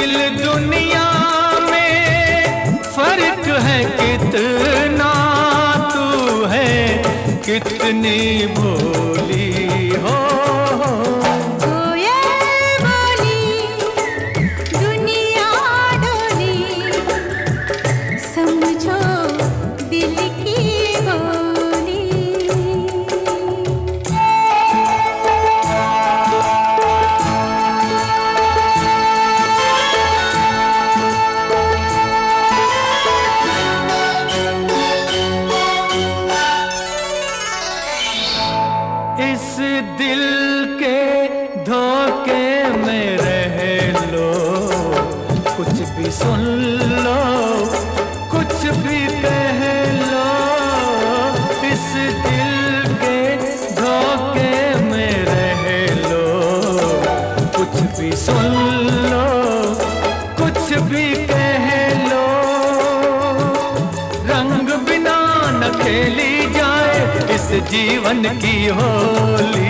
दिल दुनिया में फ़र्क है कितना तू है कितनी भोली हो। समझो दिल की इस दिल के धोखे में रह लो। कुछ भी सुन लो, कुछ भी कह लो, इस दिल के धोखे में रह लो। कुछ भी सुन लो, कुछ भी कह लो। रंग बिना न खेली इस जीवन की होली।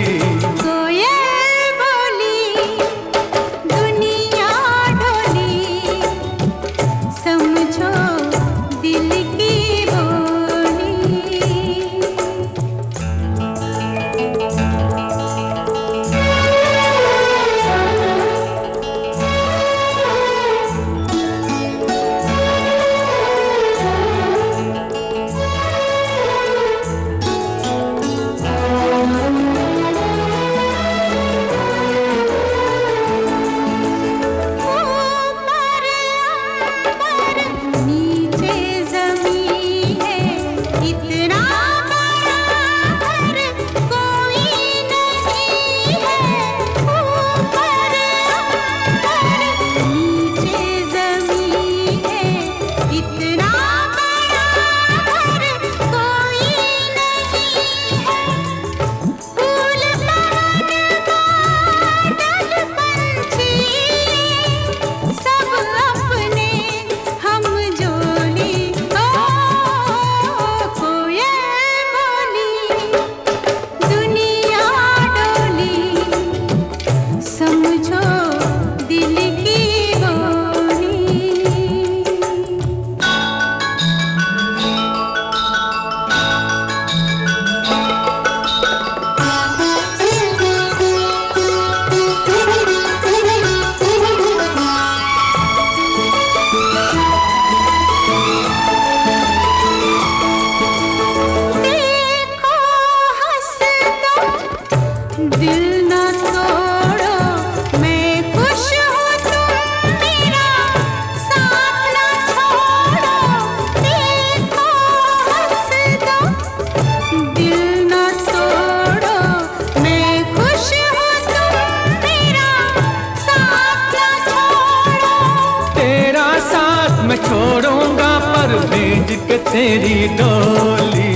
इतना भेज के तेरी डोली।